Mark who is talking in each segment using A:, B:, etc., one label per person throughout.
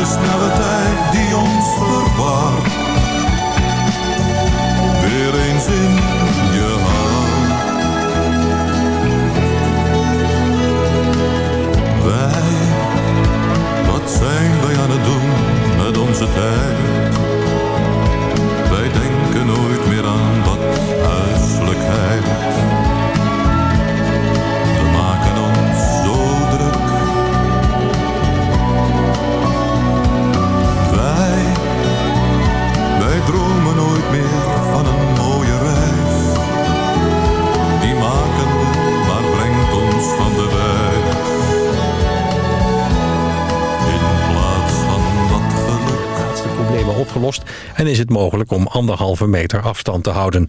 A: deze snelle tijd
B: om anderhalve meter afstand te houden.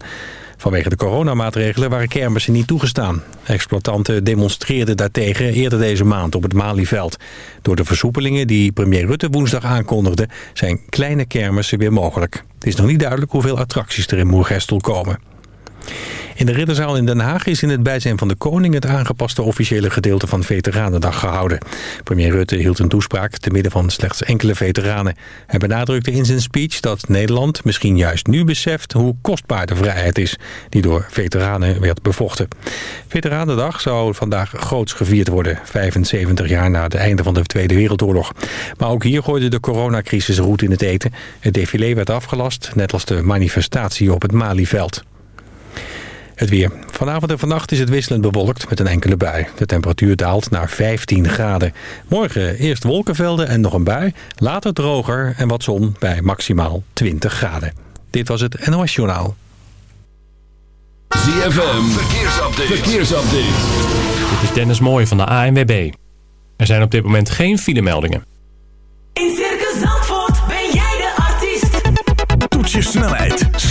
B: Vanwege de coronamaatregelen waren kermissen niet toegestaan. Exploitanten demonstreerden daartegen eerder deze maand op het Malieveld. Door de versoepelingen die premier Rutte woensdag aankondigde... zijn kleine kermissen weer mogelijk. Het is nog niet duidelijk hoeveel attracties er in Moergestel komen. In de Ridderzaal in Den Haag is in het bijzijn van de koning... het aangepaste officiële gedeelte van Veteranendag gehouden. Premier Rutte hield een toespraak te midden van slechts enkele veteranen. Hij benadrukte in zijn speech dat Nederland misschien juist nu beseft... hoe kostbaar de vrijheid is die door veteranen werd bevochten. Veteranendag zou vandaag groots gevierd worden... 75 jaar na het einde van de Tweede Wereldoorlog. Maar ook hier gooide de coronacrisis roet in het eten. Het défilé werd afgelast, net als de manifestatie op het Malieveld. Het weer. Vanavond en vannacht is het wisselend bewolkt met een enkele bui. De temperatuur daalt naar 15 graden. Morgen eerst wolkenvelden en nog een bui. Later droger en wat zon bij maximaal 20 graden. Dit was het NOS Journaal.
C: ZFM, verkeersupdate. verkeersupdate.
D: Dit is Dennis Mooij van de ANWB. Er zijn op dit moment geen filemeldingen.
E: In Circus Zandvoort ben jij de artiest.
F: Toets je snelheid,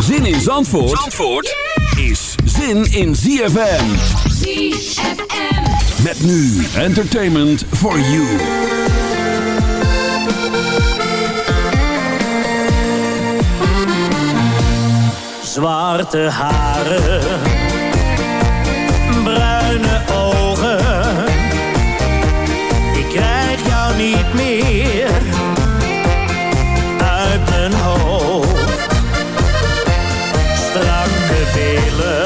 C: Zin in Zandvoort, Zandvoort is zin in ZFM.
E: ZFM.
C: Met nu entertainment for you.
G: Zwarte haren, bruine ogen. Ik krijg jou niet meer love.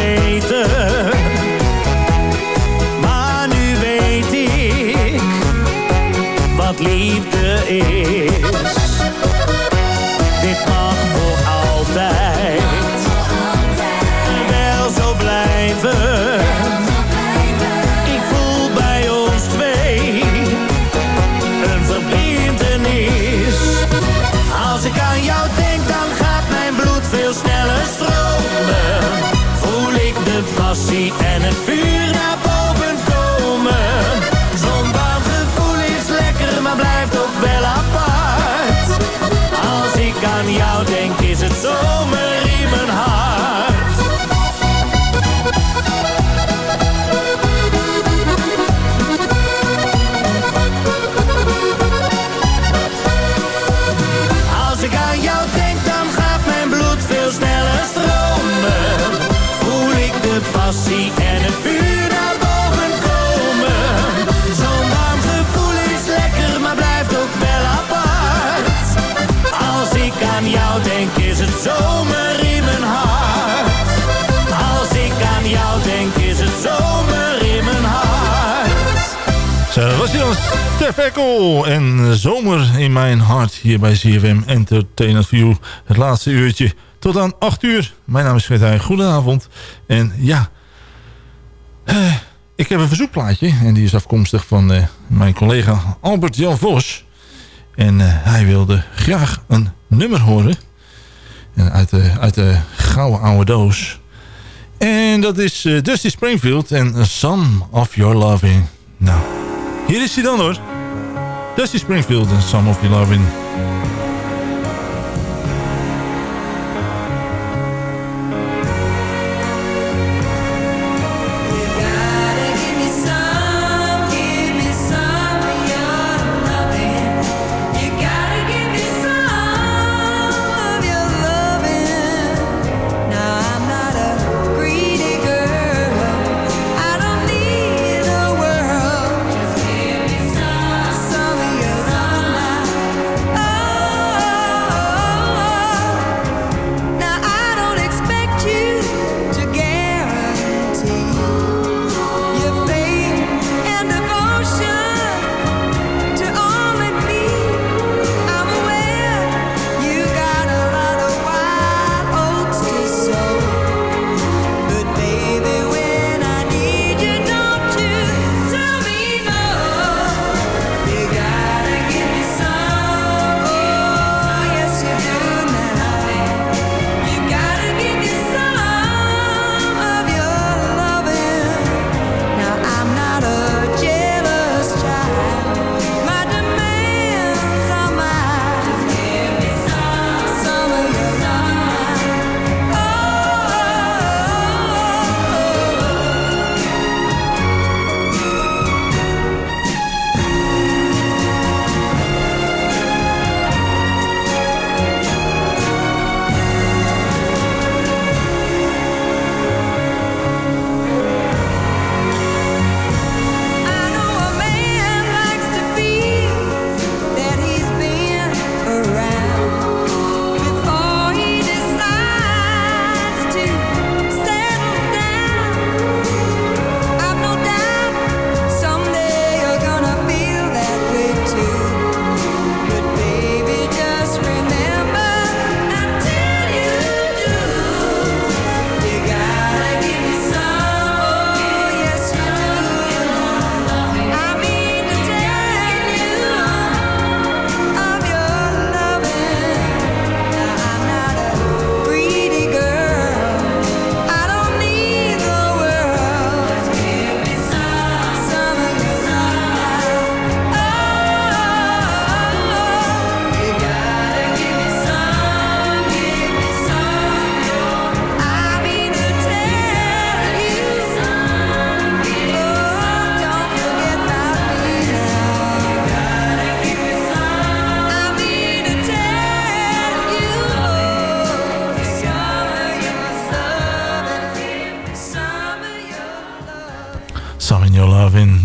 G: geweten. Maar nu weet ik wat liefde is. and it feels
H: Jeff en Zomer in mijn hart
I: hier bij CFM Entertainment View. Het laatste uurtje tot aan 8 uur. Mijn naam is Fred goedenavond. En ja, eh, ik heb een verzoekplaatje en die is afkomstig van eh, mijn collega Albert Jan Vos. En eh, hij wilde graag een nummer horen en uit, de, uit de gouden oude doos. En dat is Dusty Springfield en Some of Your Loving. Nou, hier is hij dan hoor. Dusty Springfield en Some of Your Lovin'.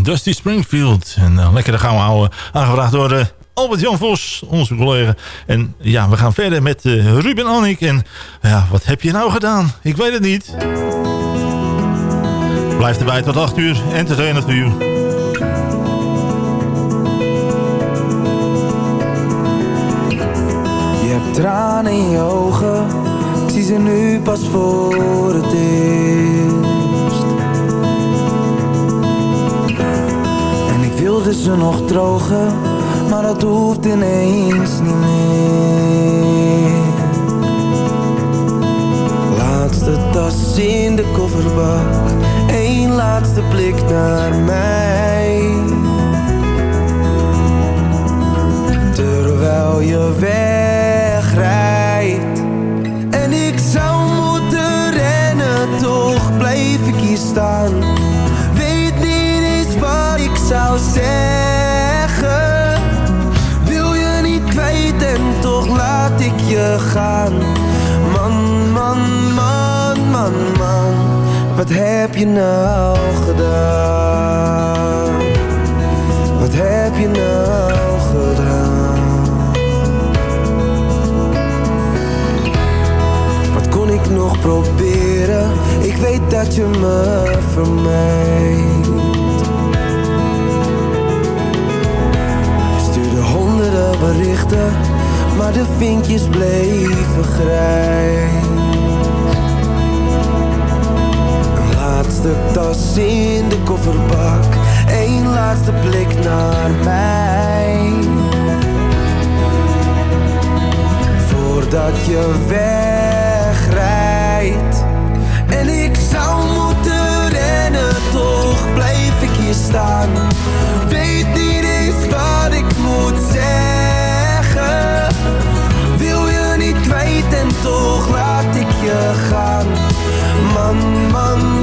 I: Dusty Springfield. En eh, uh, lekkere we houden. aangevraagd door eh, Albert-Jan Vos, onze collega. En ja, we gaan verder met eh, Ruben Annick. En ja, wat heb je nou gedaan? Ik weet het niet. Blijf erbij tot 8 uur, entertainer voor uur.
J: Je hebt tranen in je ogen, ik zie ze nu pas voor het eerst. wilde ze nog drogen, maar dat hoeft ineens niet meer. Laatste tas in de kofferbak, één laatste blik naar mij. Terwijl je wegrijdt en ik zou moeten rennen, toch blijf ik hier staan zou zeggen. Wil je niet kwijt en toch laat ik je gaan. Man, man, man, man, man. Wat heb je nou gedaan? Wat heb je nou gedaan? Wat kon ik nog proberen? Ik weet dat je me vermijdt. Berichten, maar de vinkjes bleven grijs. Een laatste tas in de kofferbak, één laatste blik naar mij. Voordat je wegrijdt. En ik zou moeten rennen, toch blijf ik hier staan. Gaan. Man, man,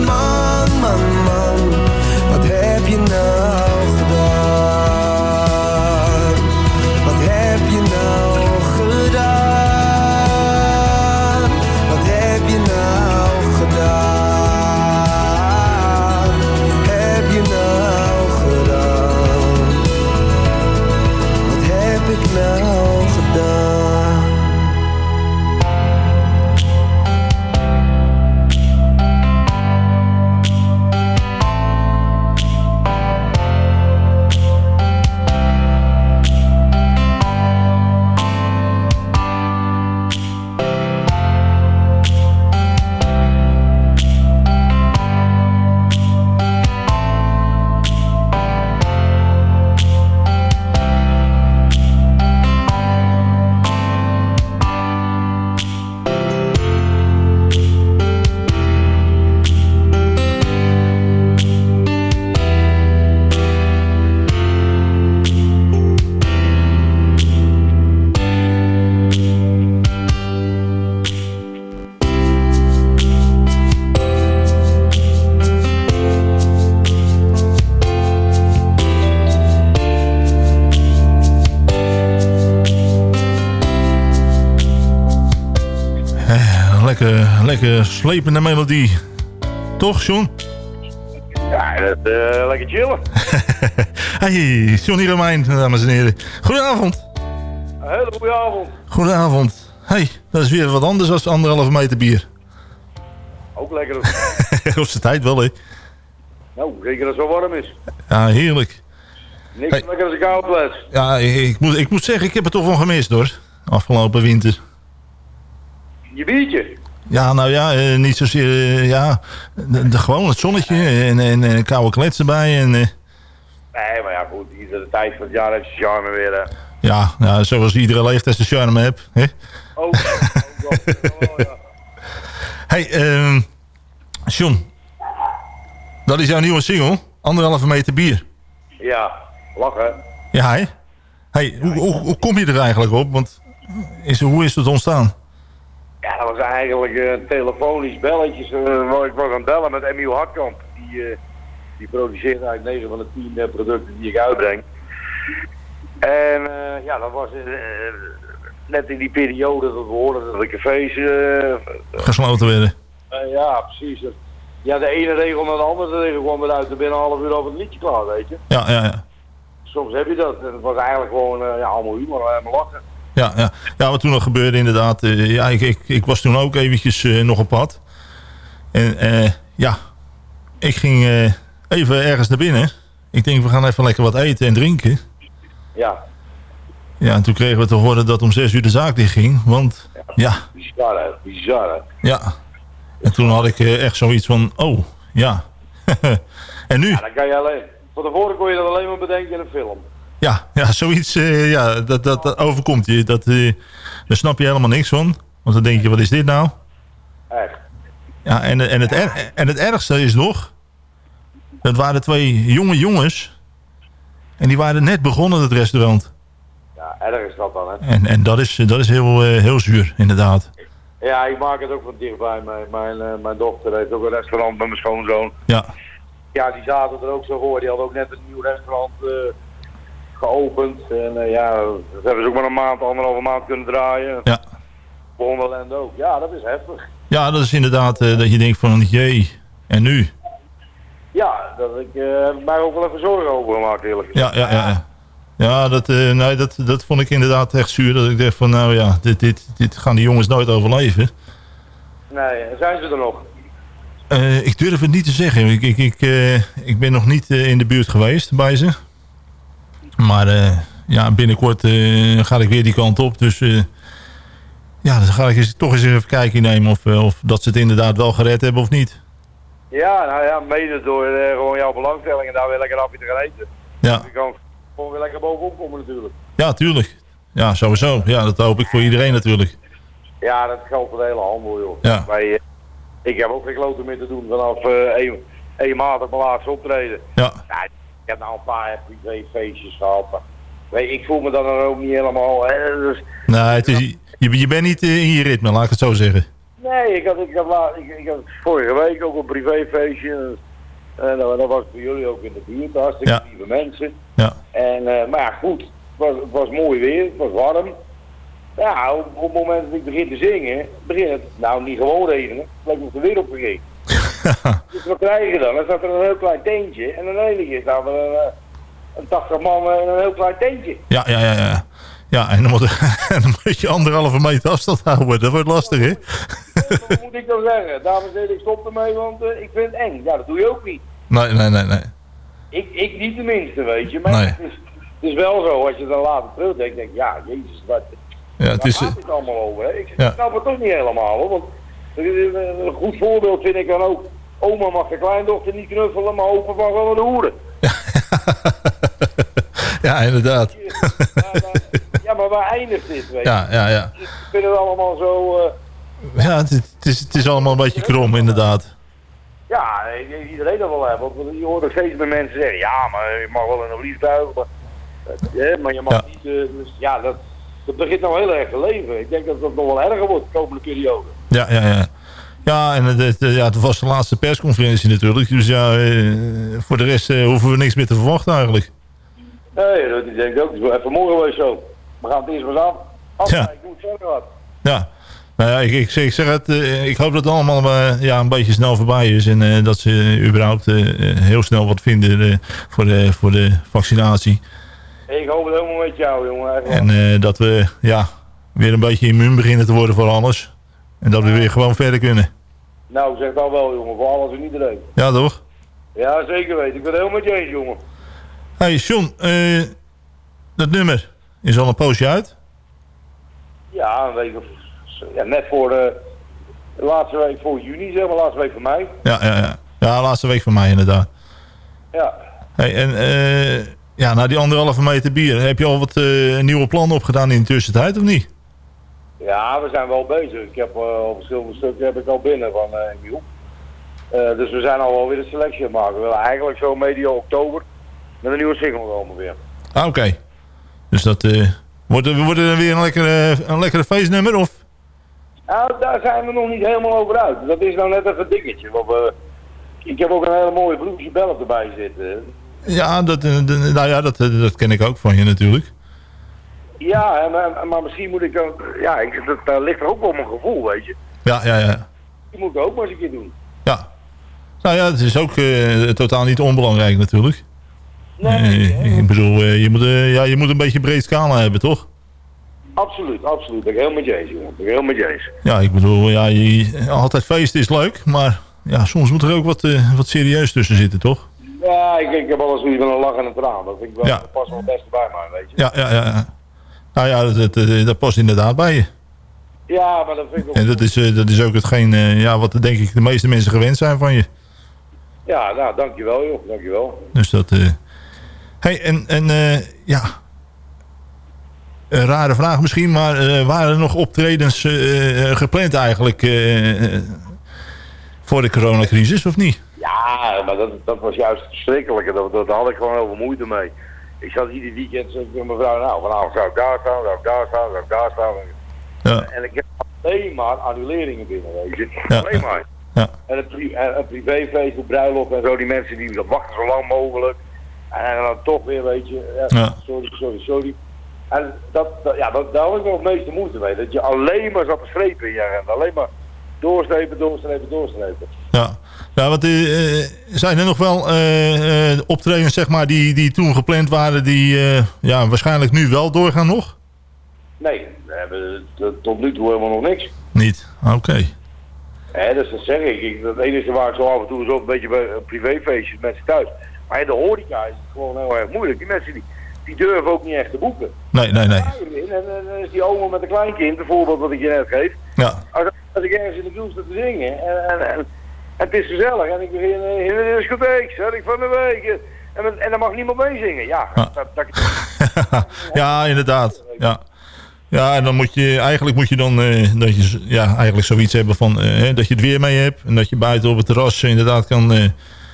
H: lekker, lekker slepende melodie. Toch, John?
K: Ja, dat, eh, lekker chillen.
H: Hey, Johnny Romein, dames en heren. Goedenavond.
K: Een hele goede avond.
H: Goedenavond. Hey, dat is weer wat anders dan anderhalve meter bier.
K: Ook lekker.
H: Op zijn tijd wel, hè?
K: nou, zeker als het zo warm is.
H: Ja, heerlijk.
K: Niks
H: Hey.
K: lekker als een koude fles.
H: Ja, ik, ik moet, ik moet zeggen, ik heb het toch wel gemist, hoor. Afgelopen winter.
K: Je biertje.
H: Ja, nou ja, eh, niet zozeer, eh, ja, de, de- gewoon het zonnetje en, en, en koude klets erbij. En, eh,
K: Nee, maar ja, goed. Iedere tijd van het jaar heeft zijn charme weer. Hè.
H: ja, ja, zoals iedere leeftijd zijn charme heeft. Hè?
K: Ook wel. Oh, ja.
H: Hey, ehm John. Dat is jouw nieuwe single. Anderhalve meter bier.
K: ja, lachen.
H: Ja, hè? Hey, hoe, hoe, hoe kom je er eigenlijk op? Want is, hoe is het ontstaan?
K: Ja, dat was eigenlijk eh, een telefonisch belletje. eh, waar ik was aan het bellen met Emiel Hartkamp. Die, eh, die produceert eigenlijk 9 van de 10 eh, producten die ik uitbreng. En eh, ja, dat was eh, net in die periode dat we hoorden dat de cafés... eh,
H: Gesloten werden.
K: eh, ja, precies. Ja, de ene regel naar de andere regel kwam eruit. En binnen een half uur over het liedje klaar, weet je.
H: Ja, ja, ja.
K: Soms heb je dat. En het was eigenlijk gewoon eh, ja, allemaal humor, allemaal lachen.
H: Ja, ja. ja, wat toen nog gebeurde inderdaad. eh, ja, ik, ik, ik was toen ook eventjes eh, nog op pad. En eh, ja, ik ging even ergens naar binnen. Ik denk, we gaan even lekker wat eten en drinken.
K: Ja,
H: Ja, en toen kregen we te horen dat om zes uur de zaak dicht ging. Want ja,
K: bizar hè, bizar hè.
H: ja. En toen had ik echt zoiets van, oh, ja. en nu?
K: Ja, dan kan je alleen... Van tevoren kon je dat alleen maar bedenken in een film.
H: Ja, ja zoiets eh, ja, dat, dat, dat overkomt je. Dat, eh, daar snap je helemaal niks van. Want dan denk je, wat is dit nou?
K: Echt.
H: Ja, en, en, het er- en het ergste is nog... Dat waren twee jonge jongens. En die waren net begonnen, het restaurant.
K: Ja, erg is dat dan, hè.
H: En, en dat is, dat is heel, eh, heel zuur, inderdaad.
K: Ja, ik maak het ook van dichtbij. Mijn, mijn, mijn dochter heeft ook een restaurant met mijn schoonzoon.
H: Ja,
K: Ja, die zaten er ook zo voor. Die hadden ook net een nieuw restaurant eh, geopend. En eh, ja, dat hebben ze ook maar een maand, anderhalve maand kunnen draaien.
H: Ja.
K: Wonderland ook. Ja, dat is heftig.
H: ja dat is inderdaad eh, dat je denkt van... Jee, en nu?
K: Ja, dat ik eh, heb mij ook wel even zorgen over gemaakt, eerlijk gezegd.
H: Ja, ja, ja. ja. Dat, nee, dat, dat vond ik inderdaad echt zuur. Dat ik dacht van, nou ja, dit, dit, dit gaan die jongens nooit overleven.
K: Nee, zijn ze er nog?
H: Ik durf het niet te zeggen. Ik, ik, ik, ik ben nog niet in de buurt geweest bij ze. Maar eh, ja, binnenkort eh, ga ik weer die kant op. Dus eh, ja, dan ga ik eens, toch eens even kijken nemen of, of dat ze het inderdaad wel gered hebben of niet.
K: Ja, nou ja, mede door gewoon jouw belangstelling en daar weer lekker afje te gaan eten.
H: Ja,
K: Dus je kan gewoon weer lekker bovenop komen natuurlijk.
H: ja tuurlijk. Ja, sowieso. Ja, dat hoop ik voor iedereen natuurlijk.
K: Ja, dat geldt voor de hele handel, joh.
H: Ja.
K: Wij, ik heb ook geen kloten meer te doen vanaf eh één, één maand op mijn laatste optreden.
H: Ja,
K: Ja, ik heb nou een paar privéfeestjes gehad. Maar, weet, ik voel me dan ook niet helemaal... Hè, dus,
H: nou, het is, je, je bent niet eh, in je ritme, laat ik het zo zeggen.
K: nee, ik had, ik, had, ik, ik had vorige week ook een privéfeestje. En dat, dat was voor jullie ook in de buurt. Hartstikke
H: Ja.
K: lieve mensen.
H: Ja,
K: En, eh, maar ja, goed. Het was, het was mooi weer. Het was warm. Ja, op, op het moment dat ik begin te zingen, begint het nou niet gewoon regenen. Het lijkt of de wereld begint. Dus wat krijg je dan? Dan staat er een heel klein tentje. En dan ene keer staat er een, eh, een 80 man in een heel klein tentje.
H: ja, ja, ja. ja. Ja, en dan moet, en dan moet je anderhalve meter afstand houden. Dat wordt lastig, hè?
K: Wat moet ik dan zeggen? Dames en heren, ik stop ermee, want eh, ik vind het eng. Ja, dat doe je ook niet.
H: Nee, nee, nee, nee.
K: Ik, ik niet tenminste, weet je. Maar
H: Nee.
K: het, is, het is wel zo, als je dan later terugdenkt, denk ik, ja, jezus, wat,
H: Ja, het is,
K: gaat het allemaal over? Hè? Ik
H: Ja.
K: snap het toch niet helemaal, hoor. Want eh, een goed voorbeeld vind ik dan ook, oma mag de kleindochter niet knuffelen, maar opa mag wel de hoeren.
H: ja, inderdaad.
K: Ja, maar- ja, waar eindigt dit, weet je?
H: Ja, ja, ja.
K: Ik vind het allemaal zo... eh,
H: Ja, het, is, het is allemaal een beetje krom, inderdaad.
K: Ja, iedereen dat wel hebben. Want je hoort ook steeds meer mensen zeggen, ja, maar je mag wel een vliegtuig, maar, eh, maar je mag
H: Ja.
K: niet... eh, dus ja, dat, dat begint nou heel erg te leven. Ik denk dat dat nog wel erger wordt de komende periode.
H: Ja, ja, ja. Ja, en het, ja, het was de laatste persconferentie natuurlijk. Dus ja, eh, voor de rest eh, hoeven we niks meer te verwachten eigenlijk.
K: Nee, dat ik denk ik ook. Het is wel even mooi geweest zo. We gaan het eerst maar eens af. Afkijken hoe het verder gaat.
H: Ja. Nou ja, ik, ik, zeg, ik zeg het, eh, ik hoop dat het allemaal ja, een beetje snel voorbij is. En dat ze überhaupt heel snel wat vinden voor, de, voor de vaccinatie.
K: Ik hoop het helemaal met jou, jongen.
H: En dat we ja, weer een beetje immuun beginnen te worden voor alles. En dat we weer gewoon verder kunnen.
K: Nou, zeg dat wel, jongen. Voor alles en iedereen.
H: Ja, toch?
K: Ja, zeker weten. Ik ben het helemaal met je eens, jongen.
H: hey, John, eh, dat nummer is al een poosje uit.
K: Ja, een week of... Ja, net voor de... de laatste week voor juni, zeg maar. Laatste week van mei.
H: Ja, ja, ja. ja laatste week van mij inderdaad.
K: Ja.
H: Hey, en eh, ja, na die anderhalve meter bier, heb je al wat eh, nieuwe plannen opgedaan in de tussentijd of niet?
K: Ja, we zijn wel bezig. Ik heb uh, al verschillende stukken heb ik al binnen van uh. Uh, dus we zijn al wel weer een selectie aan maken. We willen eigenlijk zo medio oktober met een nieuwe single komen weer.
H: Ah, oké. Dus dat uh, wordt, er, wordt er weer een lekkere, een lekkere feestnummer of?
K: Nou, daar zijn we nog niet helemaal over uit. Dat is nou net even een dingetje. Want, uh, ik heb ook een hele mooie bluesje bell erbij zitten.
H: Ja, dat, nou ja dat, dat ken ik ook van je natuurlijk.
K: Ja, maar, maar misschien moet ik dan... Ja, ik, dat, ligt er ook wel mijn gevoel, weet je.
H: Ja, ja, ja.
K: Die moet ik ook maar eens een keer doen.
H: Ja. Nou ja, het is ook uh, totaal niet onbelangrijk natuurlijk.
K: Nee, nee,
H: uh, ik bedoel, je, moet, ja, je moet een beetje breed scala hebben, toch?
K: Absoluut, absoluut. Ben ik heel met je eens, jongen. Ben ik heel met je eens.
H: Ja, ik bedoel, ja, je, altijd feest is leuk, maar ja, soms moet er ook wat, uh, wat serieus tussen zitten, toch?
K: Ja, ik, ik heb alles zoiets van een lach en een traan. Dat vind ik wel,
H: ja.
K: past wel het beste bij mij, weet je.
H: Ja, ja, ja. Nou ja, dat, dat, dat past inderdaad bij je.
K: Ja, maar dat vind ik ook...
H: En dat is, uh, dat is ook hetgeen, uh, ja, wat denk ik de meeste mensen gewend zijn van je.
K: Ja, nou, dankjewel joh, dankjewel.
H: Dus dat... Uh... hey, en, en ja... Een rare vraag misschien, maar waren er nog optredens gepland eigenlijk Voor de coronacrisis, of niet?
K: Ja, maar dat, dat was juist verschrikkelijk. Dat, dat, daar had ik gewoon heel veel moeite mee. Ik zat ieder weekend tegen mijn vrouw, nou vanavond zou ik daar staan, zou ik daar staan, zou ik daar staan.
H: Ja.
K: En ik heb alleen maar annuleringen binnen, weet je.
H: Ja,
K: Alleen maar.
H: Ja.
K: En een, pri en een privéfeest, een bruiloft en zo, die mensen die dat wachten zo lang mogelijk. En dan toch weer, weet je, ja,
H: Ja.
K: sorry, sorry, sorry. En dat, dat- ja, dat, daar had ik wel het meeste moeite mee. Dat je alleen maar zat te strepen in je agenda. Alleen maar doorstrepen, doorstrepen, doorstrepen.
H: Ja, ja want eh, eh, zijn er nog wel eh, optredens zeg maar, die, die toen gepland waren... die ja, waarschijnlijk nu wel doorgaan nog?
K: Nee, we hebben tot nu toe helemaal nog niks.
H: Niet? Oké.
K: Hè, dus dat zeg ik. ik. Het enige waar ik zo af en toe is ook een beetje bij privéfeestjes, mensen thuis. Maar in de horeca is het gewoon heel erg moeilijk. Die mensen die, die durven ook niet echt te boeken.
H: Nee, nee, nee.
K: En, dan is die oma met een kleinkind, een voorbeeld wat ik je net geef.
H: Ja.
K: Als, als ik ergens in de kroeg sta te zingen en, en, en, en het is gezellig en ik begin eh, in de discotheek, zeg ik van de week. En, dan- en dan mag niemand meezingen. Ja, dat, dat,
H: ja, inderdaad. Ja. ja, en dan moet je... Eigenlijk moet je dan eh, dat je, ja, eigenlijk zoiets hebben van... eh, dat je het weer mee hebt. En dat je buiten op het terras inderdaad kan...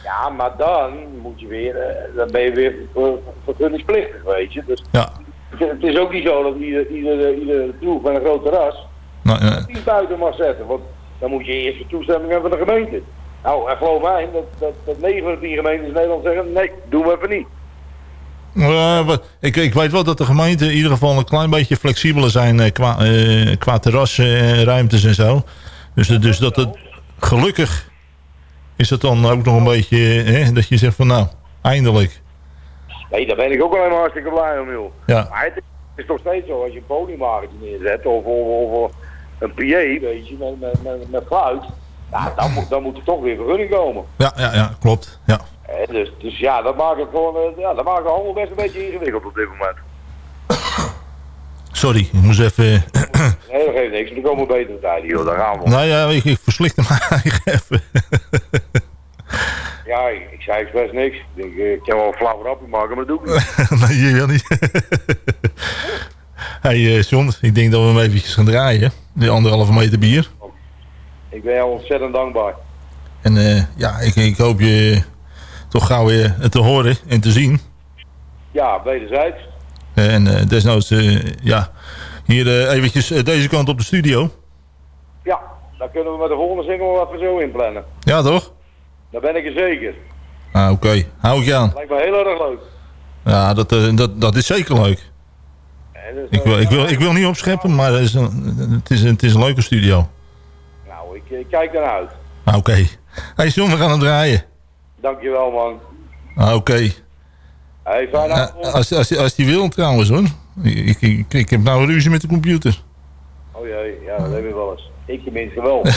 K: ja, maar dan moet je weer, dan ben je weer ver- vergunningsplichtig, weet je. Dus
H: ja.
K: het, is ook niet zo dat ieder, ieder, ieder met een groot terras
H: Nou,
K: die buiten mag zetten. Want dan moet je eerst de toestemming hebben van de gemeente. Nou, en geloof mij, dat, dat, dat 9 van de 10 gemeentes in Nederland zeggen, nee, doen we even niet.
H: Eh, ik, ik weet wel dat de gemeenten in ieder geval een klein beetje flexibeler zijn eh, qua, eh, qua terrasruimtes en zo. Dus, dus dat het gelukkig is het dan ook nog een beetje hè, dat je zegt van nou, eindelijk.
K: Nee, daar ben ik ook alleen maar hartstikke blij om, joh.
H: Ja.
K: Maar het is toch steeds zo, als je een podiumwagentje neerzet, of, of, of een PA, weet je, met, met, met, met ja, dan, moet, dan moet er toch weer vergunning komen.
H: Ja, ja, ja, klopt. Ja.
K: Dus, dus ja, dat maakt het gewoon, eh, ja, dat maakt het allemaal best een beetje ingewikkeld op dit moment.
H: Sorry, ik moest even...
K: Nee, dat geeft niks, er komen betere tijden, joh, daar gaan we.
H: nou ja, ik, ik verslikte me eigenlijk even.
K: Ja, ik, ik zei expres niks. Ik denk, eh, ik kan wel een flauw rapje maken, maar dat doe ik niet.
H: nee, je wil niet. hey eh, John, ik denk dat we hem eventjes gaan draaien. De anderhalve meter bier.
K: Ik ben jou ontzettend dankbaar.
H: En eh, ja, ik, ik hoop je toch gauw weer te horen en te zien.
K: Ja, wederzijds.
H: Eh, en eh, desnoods, eh, ja, hier eh, eventjes eh, deze kant op de studio.
K: Ja, dan kunnen we met de volgende single wel even zo inplannen.
H: Ja, toch?
K: Daar ben ik er zeker.
H: Ah, oké. Hou ik je aan.
K: Lijkt me heel erg leuk.
H: Ja, dat, eh, dat, dat is zeker leuk. Ik wil, ik wil, ik wil niet opscheppen, maar het is een, het is een, het is een leuke studio.
K: Ik, ik kijk ernaar uit.
H: Ah, oké. Hey John, we gaan het draaien.
K: Dankjewel, man.
H: Ah, oké.
K: Hey, fijne
H: Ja,
K: avond.
H: als, als, als die wil trouwens hoor. Ik, ik, ik heb nou een ruzie met de computer.
K: Oh jee, ja, dat heb je wel eens. Ik tenminste wel.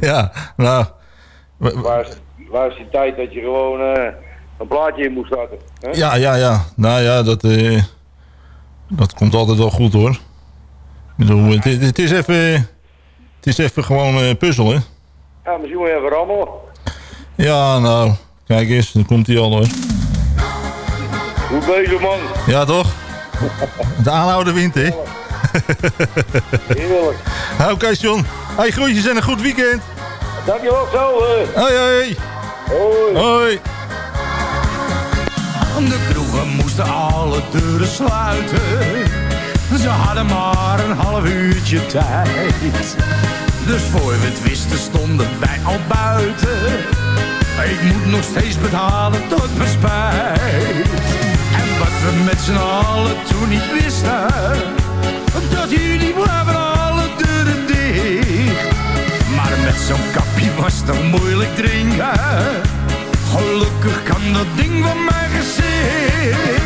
H: Ja, nou...
K: waar, is, waar is die tijd dat je gewoon eh, een plaatje in moest starten? Hè?
H: Ja, ja, ja. Nou ja, dat, eh, dat komt altijd wel goed hoor. Ik bedoel, het is even... Het is even gewoon eh, puzzelen.
K: Ja, misschien moet je even rammelen.
H: Ja, nou, kijk eens, dan komt hij al hoor.
K: Goed bezig, man.
H: Ja, toch? De aanhouden wint, hè?
K: Heerlijk.
H: Oké, John. Hey, groetjes en een goed weekend.
K: Dankjewel, zo. eh.
H: Hoi, hoi.
K: Hoi.
H: Hoi.
L: De kroegen moesten alle deuren sluiten. Ze hadden maar een half uurtje tijd. Dus voor we het wisten stonden wij al buiten. Ik moet nog steeds betalen tot mijn spijt. En wat we met z'n allen toen niet wisten. Dat jullie blijven alle deuren dicht. Maar met zo'n kapje was het moeilijk drinken. Gelukkig kan dat ding van mijn gezicht.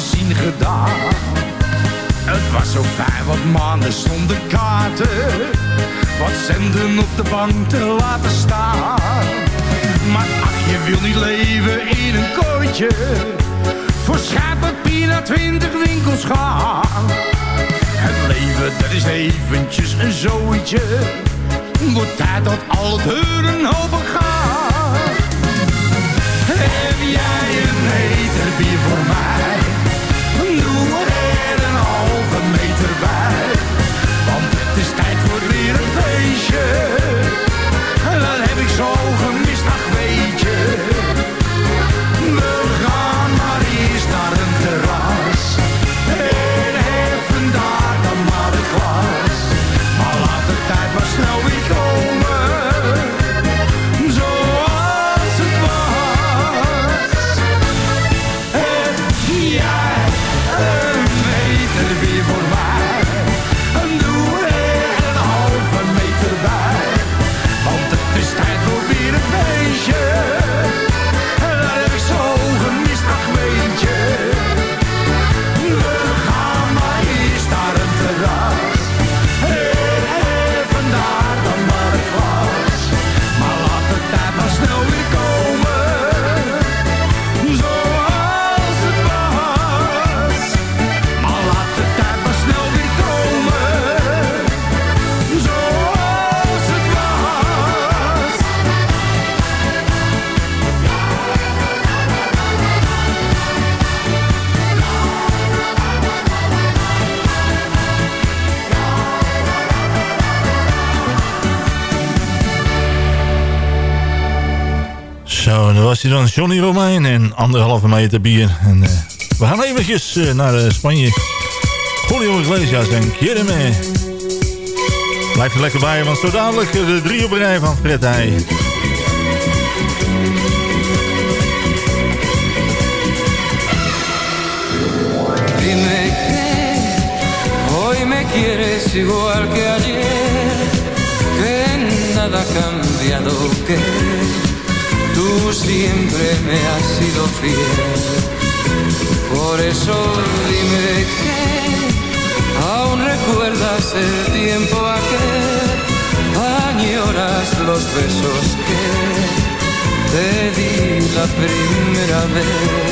L: Zien gedaan. Het was zo fijn, wat maanden zonder kaarten. Wat zenden op de bank te laten staan. Maar ach, je wil niet leven in een kooitje. Voor schaappapier naar twintig winkels gaan. Het leven, dat is eventjes een zooitje. Wordt tijd dat al het heuren open gaat. Heb jij een meter bier voor mij? Een halve meter bij. Want het is tijd voor weer een feestje.
H: Hij dan Johnny Romein en anderhalve meter bier. En eh, we gaan eventjes eh, naar eh, Spanje. Julio Iglesias en Jeremy. Blijf er lekker bij, want zo dadelijk de drie op rij van Fred Heij.
M: Dime que hoy me quieres igual que ayer, que nada ha cambiado, que tú siempre me has sido fiel. Por eso dime que aún recuerdas el tiempo aquel, añoras los besos que te di la primera vez.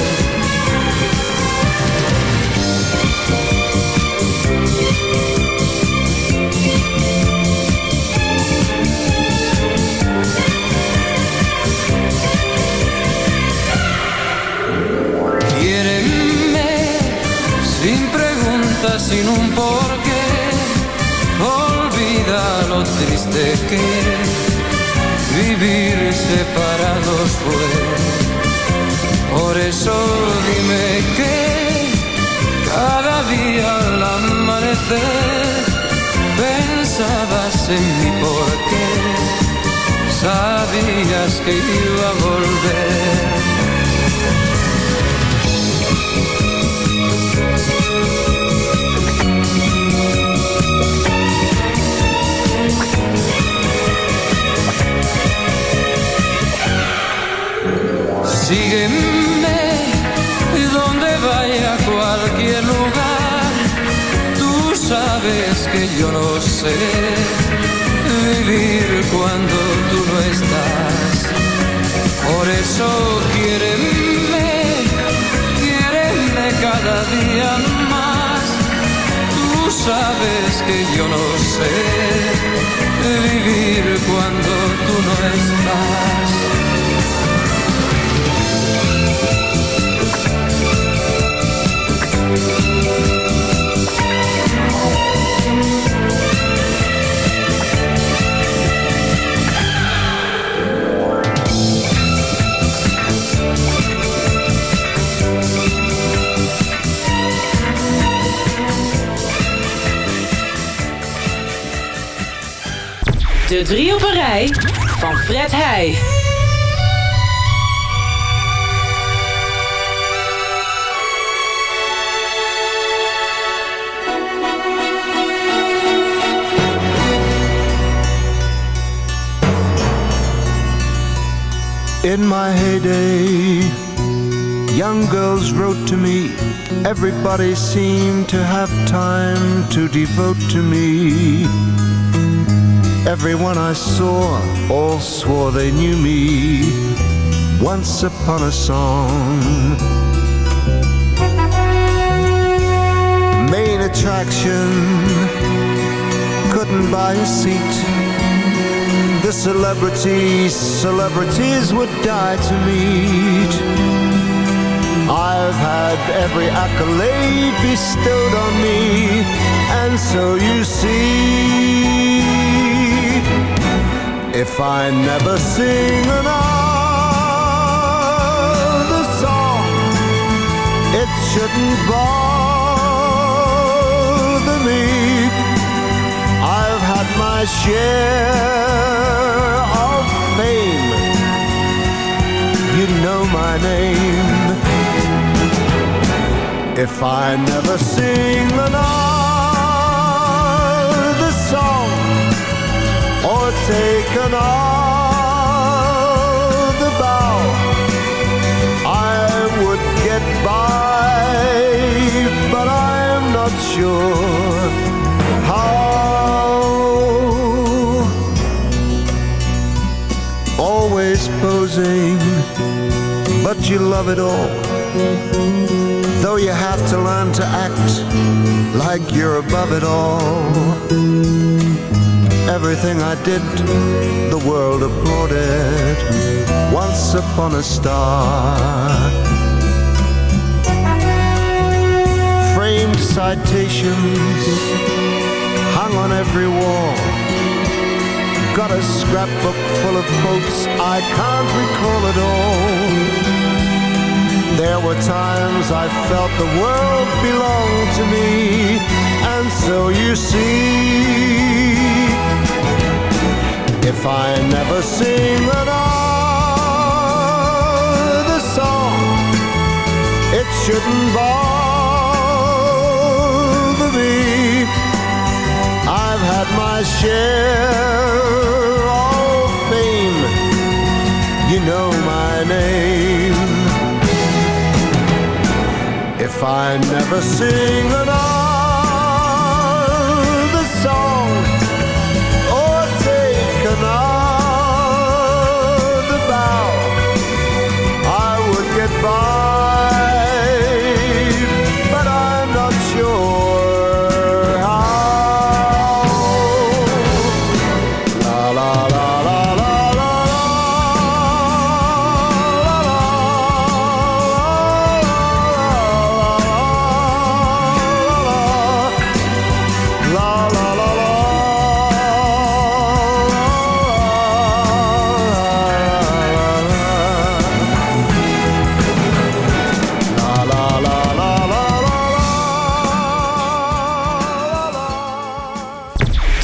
M: Triste que vivir separados fue. Por eso dime que cada día al amanecer pensabas en mí porque sabías que iba a volver. Que yo no sé vivir cuando tú no estás. Por eso quiéreme, quiéreme cada día más. Tú sabes que yo no sé vivir cuando tú no estás.
N: De drie op een rij van Fred Heij.
O: In my heyday, young girls wrote to me. Everybody seemed to have time to devote to me. Everyone I saw all swore they knew me. Once upon a song. Main attraction couldn't buy a seat. The celebrities, celebrities would die to meet. I've had every accolade bestowed on me, and so you see, if I never sing another song, it shouldn't bother me. I've had my share of fame. You know my name. If I never sing another or take another bow, I would get by, but I'm not sure how. Always posing, but you love it all. Though you have to learn to act like you're above it all. Everything I did, the world applauded. Once upon a star. Framed citations hung on every wall. Got a scrapbook full of quotes, I can't recall it all. There were times I felt the world belonged to me, and so you see, if I never sing another song, it shouldn't bother me. I've had my share of fame, you know my name. If I never sing another enough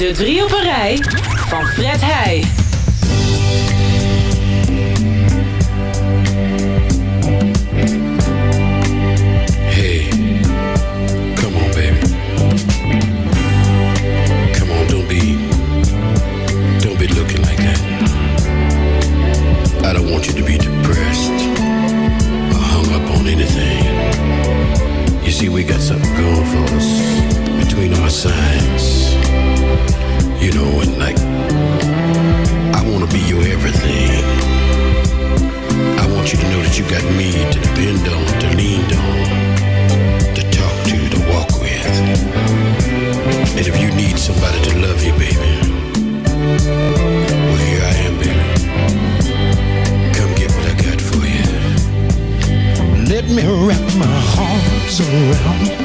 P: De drie op een rij van Fred Heij.
Q: Hey, come on, baby. Come on, don't be, don't be looking like that. I don't want you to be depressed hung up on anything. You see, we got something going for us between our sides. You know, and like, I want to be your everything. I want you to know that you got me to depend on, to lean on, to talk to, to walk with. And if you need somebody to love you, baby, well, here I am, baby. Come get what I got for you.
R: Let me wrap my arms around.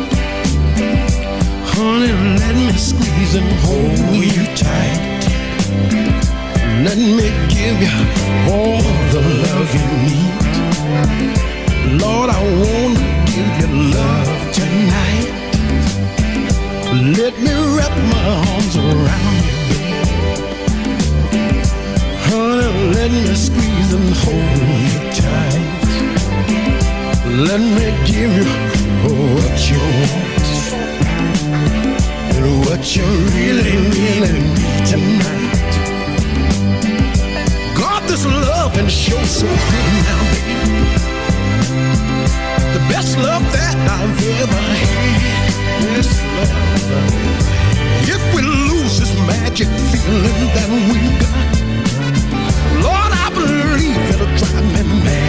R: Honey, let me squeeze and hold you tight. Let me give you all the love you need. Lord, I want to give you love tonight. Let me wrap my arms around you. Honey, let me squeeze and hold you tight. Let me give you what you want what you really, really need tonight. God, this love and show so good now, baby. The best love that I've ever had. Best love If we lose this magic feeling that we got, Lord, I believe it'll drive me mad.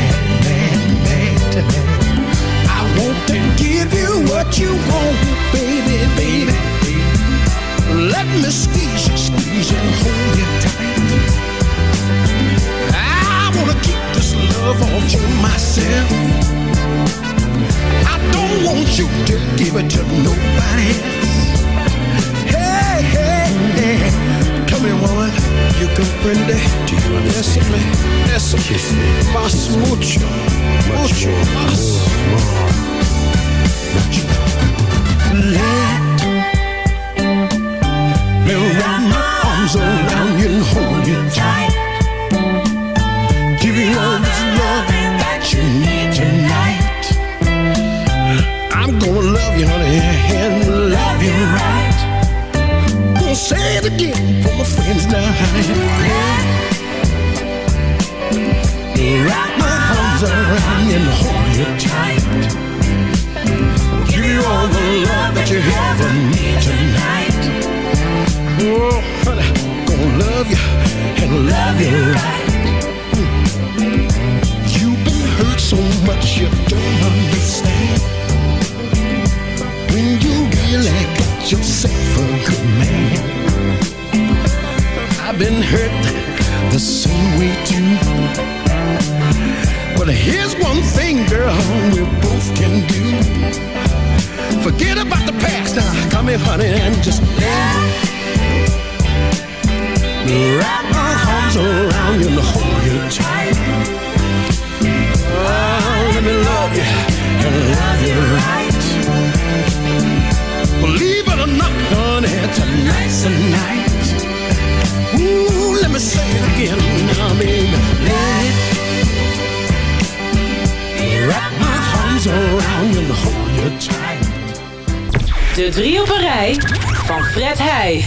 P: De drie op rij van Fred Heij.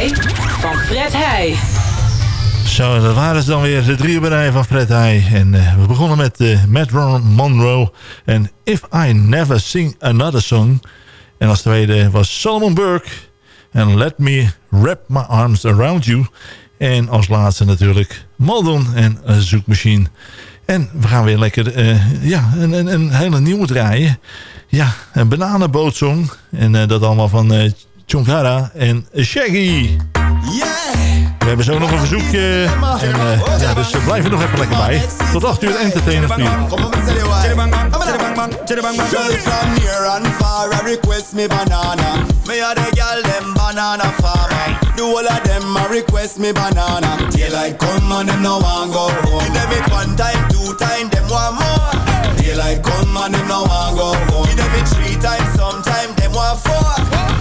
N: Een van Fred Heij.
H: Zo, dat waren ze dan weer, de drie rij van Fred Heij. En eh, we begonnen met uh, Matt Monroe en If I Never Sing Another Song. En als tweede was Solomon Burke en Let Me Wrap My Arms Around You. En als laatste natuurlijk Maldon en uh, Zoekmachine. En we gaan weer lekker ja, een, een, een, hele nieuwe draaien. Ja, een bananenbootsong. En dat allemaal van uh, Chonkara en Shaggy. We hebben zo nog een verzoekje. En, ja, dus blijf er nog even lekker bij. Tot 8 uur
S: I. Me a the whole of them a request me banana. Daylight come and them no want go home. Give them it one time, two time, them want more. Daylight come and them no want go home. Give them three times, sometime them want four.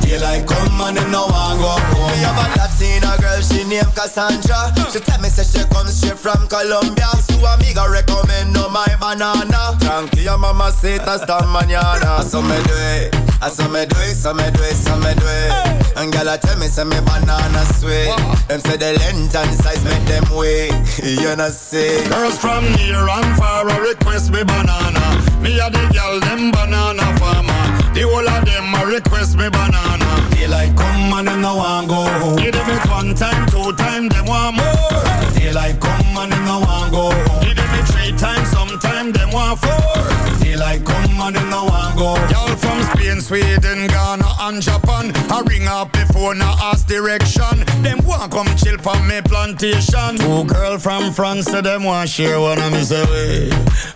S: Daylight come and them no want go home. Me have a Latina girl, she named Cassandra. She tell me say she comes straight from Colombia. So amiga recommend no my banana. Tranquila mama say hasta mañana. So me do it, so me do it, so me do it, so me do it. And girl tell me say me banana sweet. Them say the length and size make them wait. You know say.
T: Girls from near and far a request me banana. Me a the girl them banana farmer. The whole of them a request me banana.
S: Daylight come and them no want go.
T: Give them one time, two time, them want more.
S: Daylight come and them no want go home.
T: Give them three times, sometime them want four.
S: Daylight come and them no want go.
T: Y'all from Spain, Sweden, Ghana and Japan. I ring up before now ask direction. Them want come chill from me plantation. Two girl from France, so them want share one of me say way.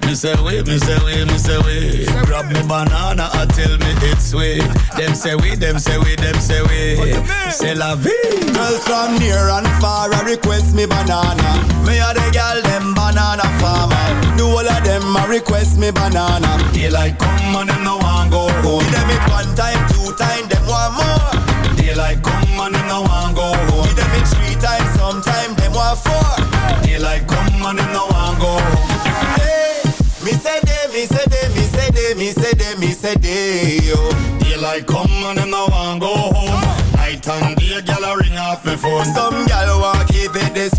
T: Me say way, me say way, me say way. Grab me banana and tell me it's sweet. Them say we, them say we, them say we. Say la vie.
S: Girls from near and far I request me banana. Me a the girl them banana farmer. The whole of them a request me banana.
T: Daylight come and them no want go home.
S: Give them it one time, two time, them want more.
T: Daylight come and them no want go home.
S: Give them it three times, sometime them want four.
T: Daylight come and them no want go home.
S: Hey, me say they, me say they, me say they, me say they, me say they, yo.
T: Daylight come and them no want go home. Night and day, gyal a ring off me phone.
S: Some gyal want keep it discreet.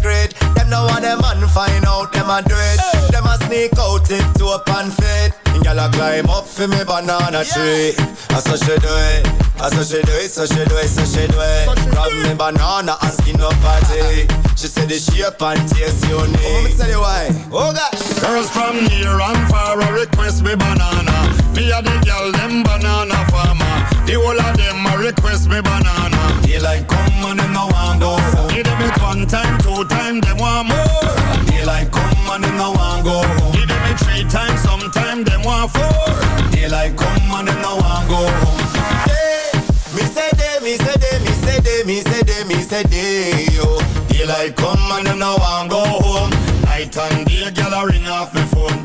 S: Want them man find out them a do it. Them a sneak out tip to up and fit. Gyal a climb up for me banana tree. I so she do it. I so she do it, so she do it, so she do it. Grab me banana and skin up party. She said the shape and taste unique. Oh, me tell you why. Oh gosh.
T: Girls from near and far a request me banana. Me a the girl them banana farmer. The whole of them a request me banana.
S: Daylight come and them no want go home.
T: Give them it one time, two time, them want more.
S: Daylight come and them no want go home.
T: Give them it three times, sometime them want four.
S: Daylight come and them no want go home. Hey, me say they, me say they, me say they, me say they, me say they, yo.
T: Daylight come and them no want go home. Night and day, gyal a ring off me phone.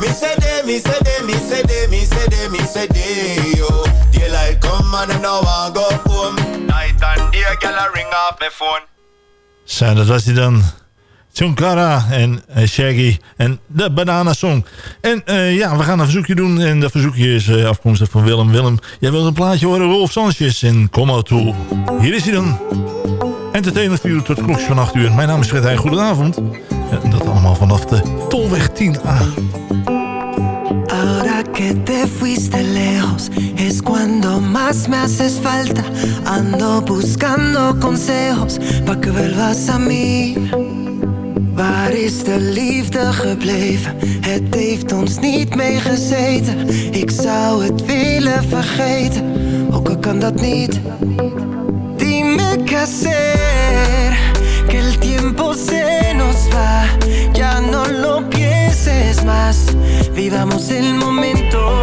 S: Me say they, me say they, me say they, me say they, me say come and no want go home. Night and day, gyal a ring off me phone.
H: Zo, dat was hij dan. Chunkara en uh, Shaggy en de Banana Song. En uh, ja, we gaan een verzoekje doen. En dat verzoekje is uh, afkomstig van Willem. Willem, jij wilt een plaatje horen, Rolf Sanchez en Kom toe. Hier is hij dan. Entertainment uur tot klokjes van 8 uur. Mijn naam is Fred Heij, goedenavond. En dat allemaal vanaf de Tolweg 10A.
J: Ahora que te fuiste lejos es cuando más me haces falta. Ando buscando consejos pa' que vuelvas a mí. Waar is de liefde gebleven? Het heeft ons niet meegezeten. Ik zou het willen vergeten, ook kan dat niet. Dime qué hacer, tiempo se nos va. Ya no lo pienses más, vivamos el momento.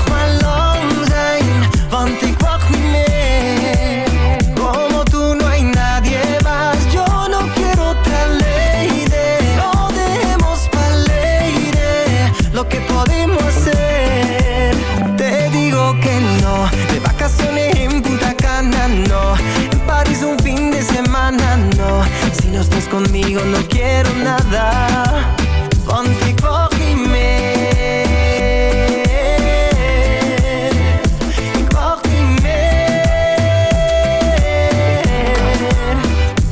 M: Estás conmigo no quiero nada Want ik wacht niet meer Ik wacht niet meer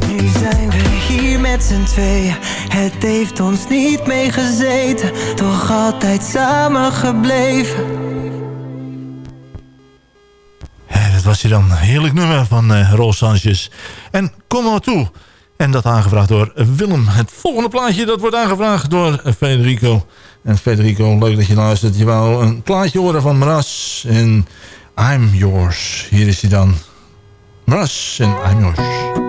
M: Nu zijn we hier met z'n tweeën Het heeft ons niet meegezeten Toch altijd samen gebleven
H: dat was hier dan. Heerlijk nummer van eh Rolf Sanchez. En kom maar toe. En dat aangevraagd door Willem. Het volgende plaatje dat wordt aangevraagd door Federico. En Federico, leuk dat je luistert. Je wou een plaatje horen van Mras en I'm Yours. Hier is hij dan. Mras en I'm Yours.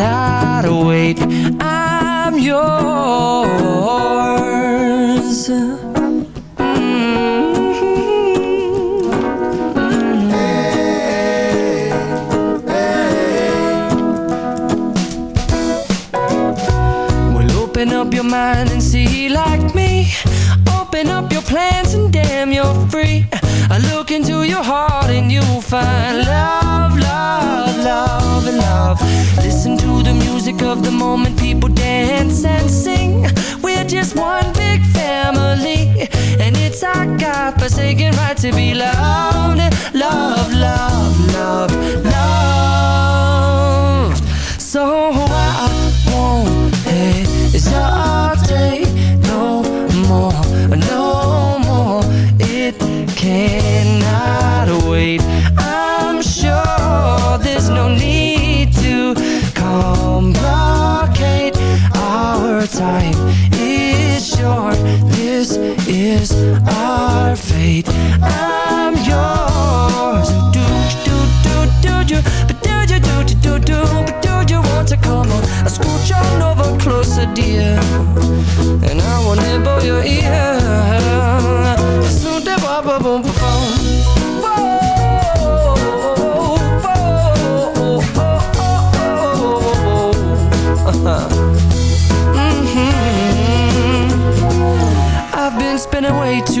M: cannot wait I'm yours mm-hmm. open up your mind and see like me. Open up your plans and damn, you're free. I look into your heart and you'll find love, love. Listen to the music of the moment, people dance and sing. We're just one big family, and it's our God-forsaken right to be loved, love, love, love, loved. So I won't hesitate time is short. This is our fate. I'm yours. Do do do do do, do you do do do do, do want to come on? Scooch on over closer, dear, and I will nibble your ear. Soon the ba ba boom ba boom.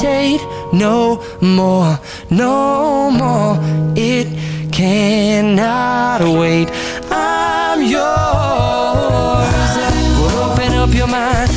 M: hesitate no more, no more. It cannot wait. I'm yours. Well, open up your mind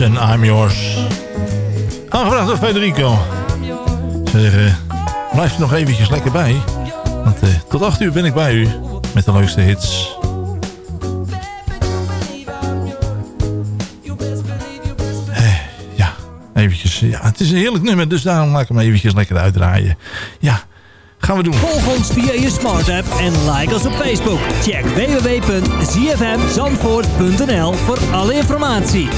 H: En I'm Yours. Aangevraagd door Federico. Ze zeggen, blijf er nog eventjes lekker bij. Want eh, tot 8 uur ben ik bij u met de leukste hits. Eh, ja, eventjes. Ja, het is een heerlijk nummer, dus daarom laat ik hem eventjes lekker uitdraaien. Ja, gaan we doen.
J: Volg ons via je smart app en like ons op Facebook. Check www.zfmzandvoort.nl voor alle informatie.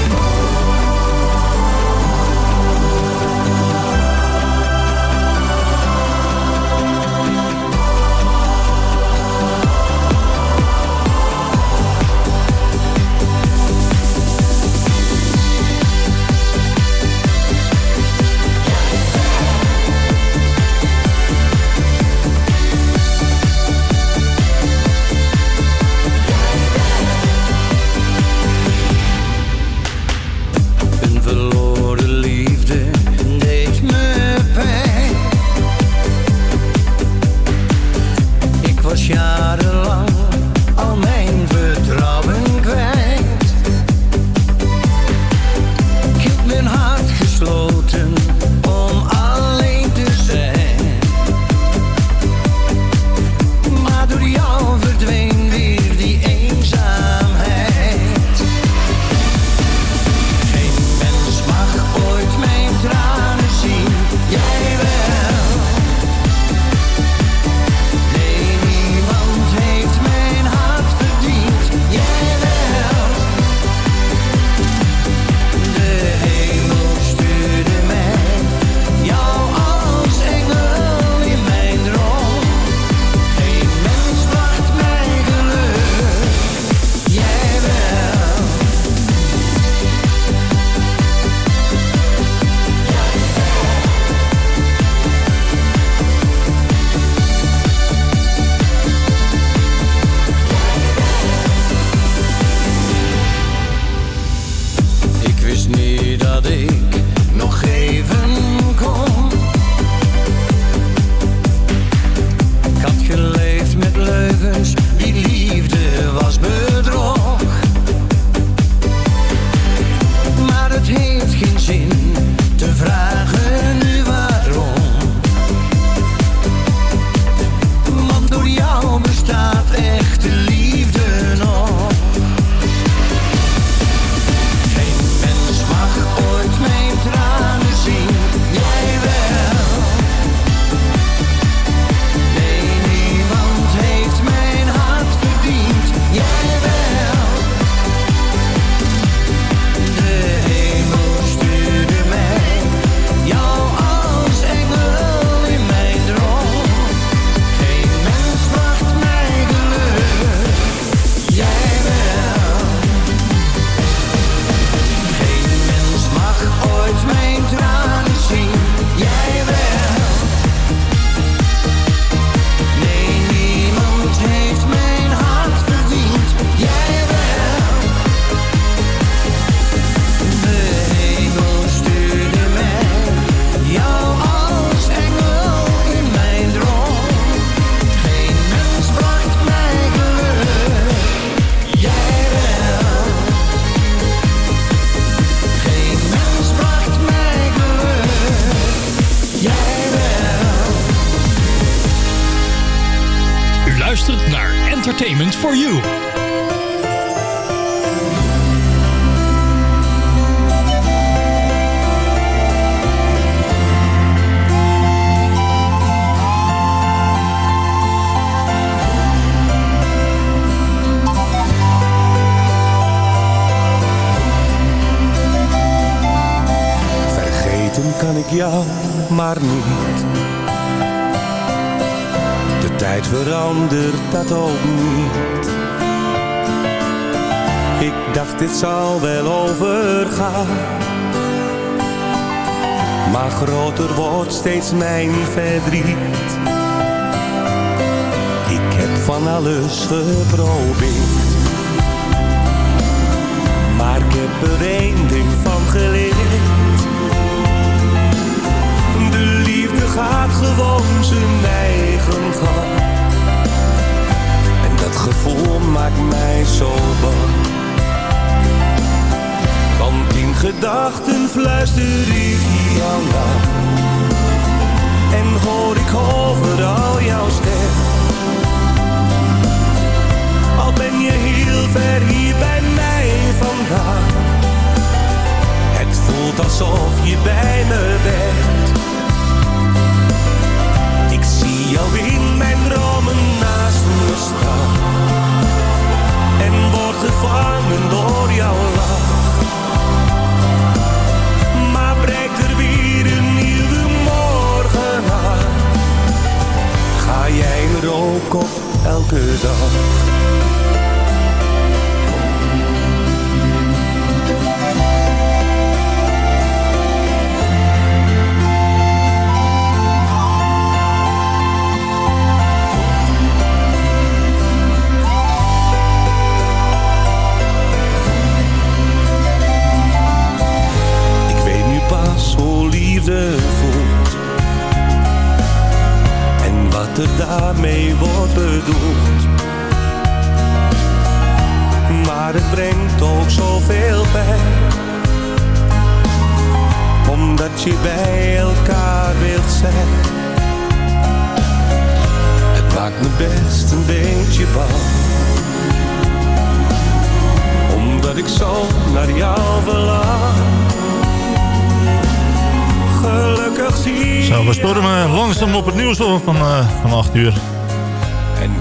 J: luistert naar Entertainment for You.
O: Vergeten kan ik
U: jou maar niet Tijd verandert dat ook niet. Ik dacht dit zal wel overgaan. Maar groter wordt steeds mijn verdriet. Ik heb van alles geprobeerd. Maar ik heb er één ding van geleerd. De liefde gaat gewoon zijn eigen gang. Gevoel maakt mij zo bang. Want in gedachten fluister ik jou na. En hoor ik overal jouw stem. Al ben je heel ver hier bij mij vandaan. Het voelt alsof je bij me bent. Ik zie jou in mijn dromen En word gevangen door jouw lach. Maar breekt er weer een nieuwe morgen aan. Ga jij er ook op elke dag?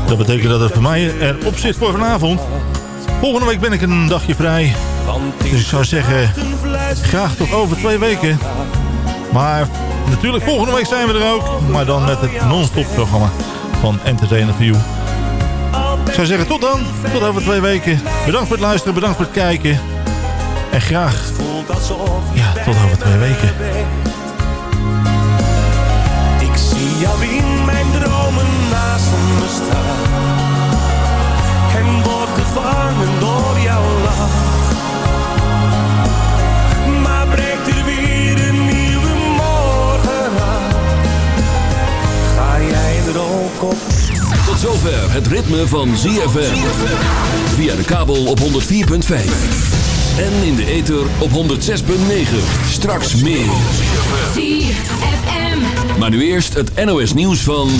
H: Dat betekent dat het voor mij erop zit voor vanavond. Volgende week ben ik een dagje vrij. Dus ik zou zeggen, graag tot over twee weken. Maar natuurlijk, volgende week zijn we er ook. Maar dan met het non-stop programma van Entertainer View. Ik zou zeggen, tot dan. Tot over twee weken. Bedankt voor het luisteren, bedankt voor het kijken. En graag, ja, tot over twee weken.
U: Ik zie mijn En word gevangen door jouw lach Maar breekt er weer een nieuwe morgen aan Ga jij er ook op
C: Tot zover het ritme van ZFM. Via de kabel op 104.5. En in de ether op 106.9. Straks meer.
P: ZFM.
C: Maar nu eerst het NOS nieuws van...